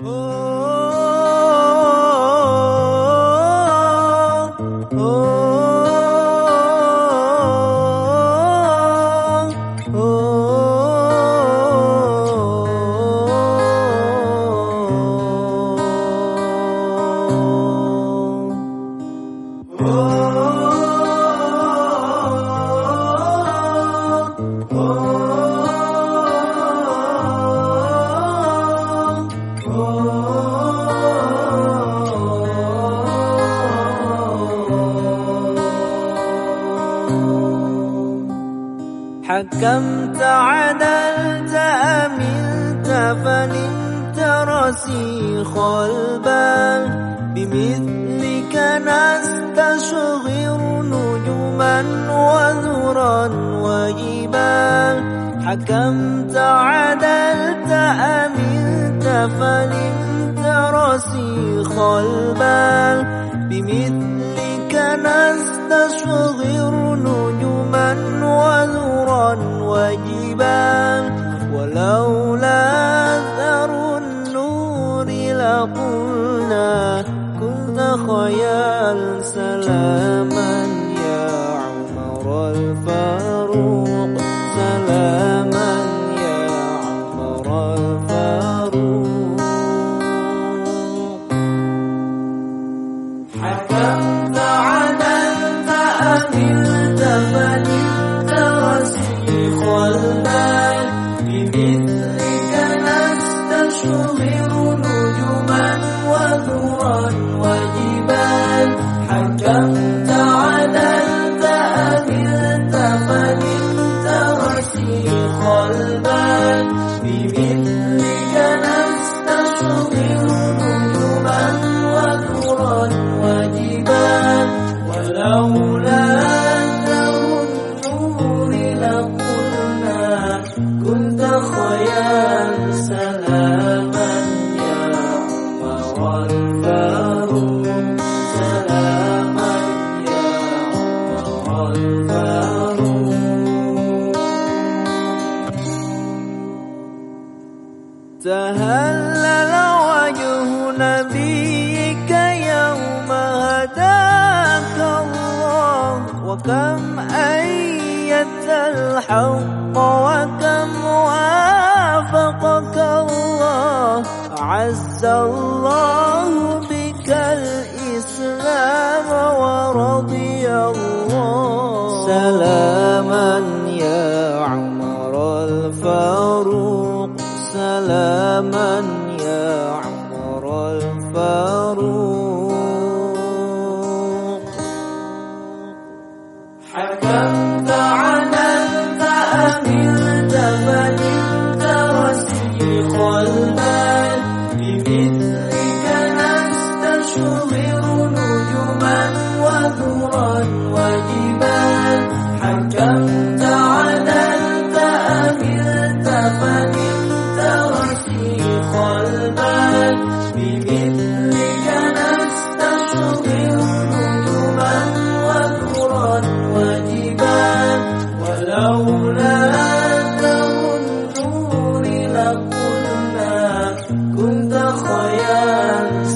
Oh. حكمت عدلت أمنت فنمت رسيخ البال بمثلك نستشغر نجما وذرا وجبال حكمت عدلت أمنت فنمت رسيخ البال بمثلك نستشغر عمر تهلل وجه نبيك يوم هداك الله. وكم أيت الحق وكم وافقك الله. أعز الله سلاما يا عمر الفاروق حكمت عدلت أملت فنلت رسيخ المال Yeah.